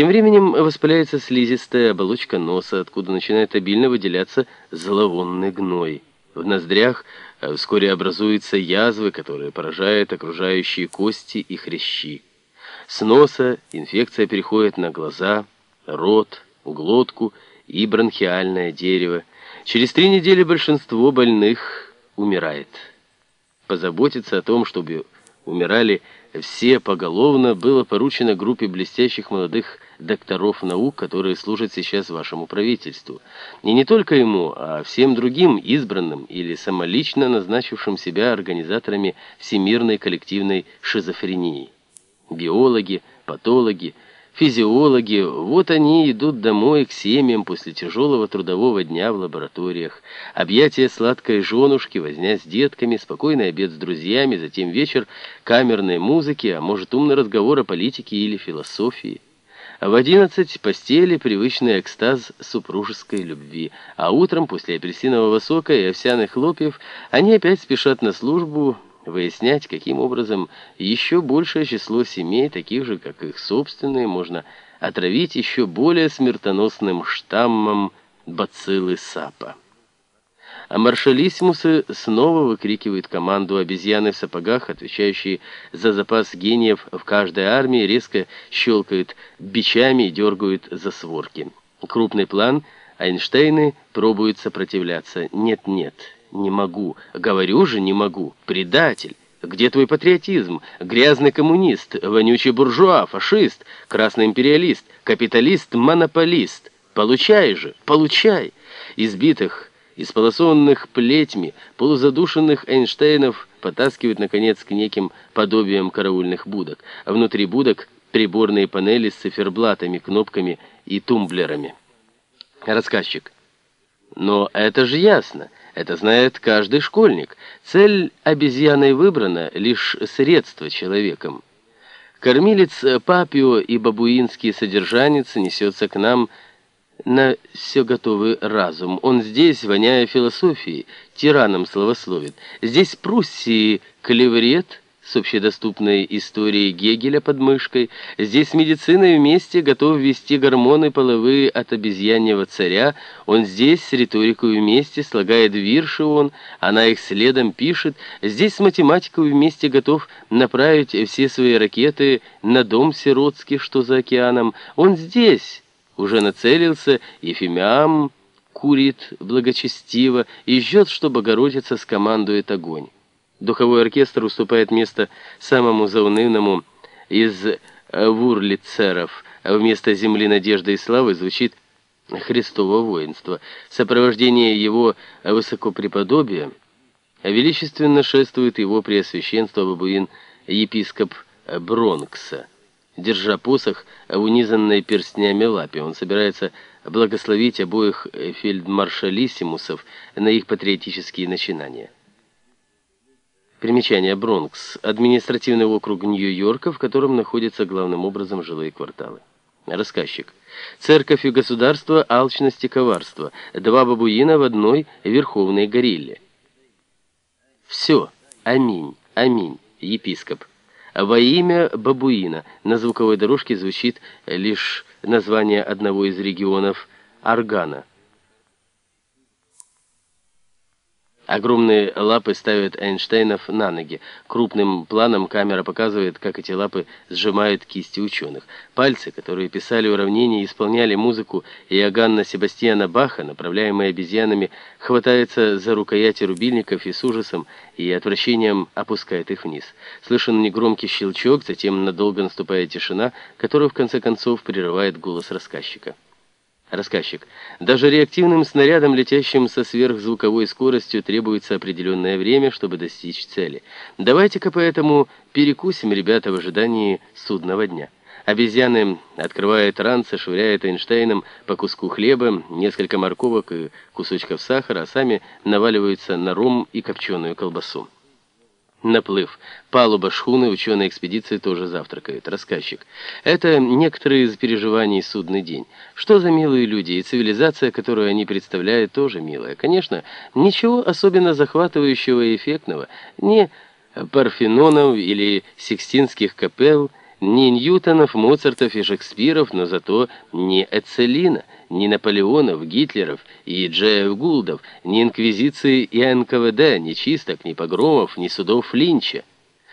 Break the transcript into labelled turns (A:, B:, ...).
A: Тем временем воспаляется слизистая оболочка носа, откуда начинает обильно выделяться зловонный гной. В ноздрях э, вскоре образуются язвы, которые поражают окружающие кости и хрящи. С носа инфекция переходит на глаза, рот, глотку и бронхиальное дерево. Через три недели большинство больных умирает. Позаботиться о том, чтобы умирали все поголовно, было поручено группе блестящих молодых докторов наук, которые служат сейчас вашему правительству. И не только ему, а всем другим избранным или самолично назначившим себя организаторами всемирной коллективной шизофрении. Биологи, патологи, Физиологи, вот они идут домой к семьям после тяжелого трудового дня в лабораториях. Объятия сладкой женушки, возня с детками, спокойный обед с друзьями, затем вечер камерной музыки, а может умный разговор о политике или философии. В одиннадцать постели привычный экстаз супружеской любви, а утром после апельсинового сока и овсяных хлопьев они опять спешат на службу, выяснять, каким образом еще большее число семей, таких же, как их собственные, можно отравить еще более смертоносным штаммом бациллы сапа. А маршалиссимусы снова выкрикивают команду обезьяны в сапогах, отвечающие за запас гениев в каждой армии, резко щелкают бичами и дергают за сворки. Крупный план, Эйнштейны пробуют сопротивляться. Нет-нет, «Не могу. Говорю же, не могу. Предатель. Где твой патриотизм? Грязный коммунист, вонючий буржуа, фашист, красный империалист, капиталист, монополист. Получай же, получай!» Избитых, исполосованных плетьми, полузадушенных Эйнштейнов потаскивают, наконец, к неким подобиям караульных будок. А внутри будок приборные панели с циферблатами, кнопками и тумблерами. Рассказчик. «Но это же ясно». Это знает каждый школьник. Цель обезьяной выбрана, лишь средство человеком. Кормилец Папио и бабуинский содержанец несется к нам на все готовый разум. Он здесь, воняя философией, тираном словословит. Здесь Пруссии клеврет, с общедоступной историей Гегеля под мышкой. Здесь с медициной вместе готов ввести гормоны половые от обезьяньего царя. Он здесь с риторикой вместе слагает вирши он, она их следом пишет. Здесь с математикой вместе готов направить все свои ракеты на дом сиротский, что за океаном. Он здесь уже нацелился, Ефимиам курит благочестиво и ждет, что Богородица скомандует огонь. Духовой оркестр уступает место самому заунывному из вурлицеров. Вместо «Земли надежды и славы» звучит «Христово воинство». Сопровождение его высокопреподобия величественно шествует его преосвященство бабуин епископ Бронкса. Держа посох в унизанной перстнями лапе, он собирается благословить обоих фельдмаршалиссимусов на их патриотические начинания. Примечание. Бронкс. Административный округ Нью-Йорка, в котором находятся главным образом жилые кварталы. Рассказчик. Церковь и государство, алчность и коварство. Два бабуина в одной верховной горилле. Все. Аминь. Аминь. Епископ. Во имя бабуина на звуковой дорожке звучит лишь название одного из регионов Аргана. Огромные лапы ставят Эйнштейнов на ноги. Крупным планом камера показывает, как эти лапы сжимают кисти ученых. Пальцы, которые писали уравнения и исполняли музыку Иоганна Себастьяна Баха, направляемые обезьянами, хватаются за рукояти рубильников и с ужасом и отвращением опускает их вниз. Слышен негромкий щелчок, затем надолго наступает тишина, которую в конце концов прерывает голос рассказчика. Рассказчик. Даже реактивным снарядам, летящим со сверхзвуковой скоростью, требуется определенное время, чтобы достичь цели. Давайте-ка поэтому перекусим, ребята, в ожидании судного дня. Обезьяны открывают ранцы, швыряют Эйнштейном по куску хлеба, несколько морковок и кусочков сахара, а сами наваливаются на ром и копченую колбасу. Наплыв. Палуба шхуны, ученые экспедиции тоже завтракают. Рассказчик. Это некоторые из переживаний судный день. Что за милые люди, и цивилизация, которую они представляют, тоже милая. Конечно, ничего особенно захватывающего и эффектного. Не Парфенонов или Сикстинских капелл, ни Ньютонов, Моцартов и Шекспиров, но зато ни Эцелина, ни Наполеонов, Гитлеров и Джеев Гулдов, ни Инквизиции и НКВД, ни чисток, ни погромов, ни судов Линча.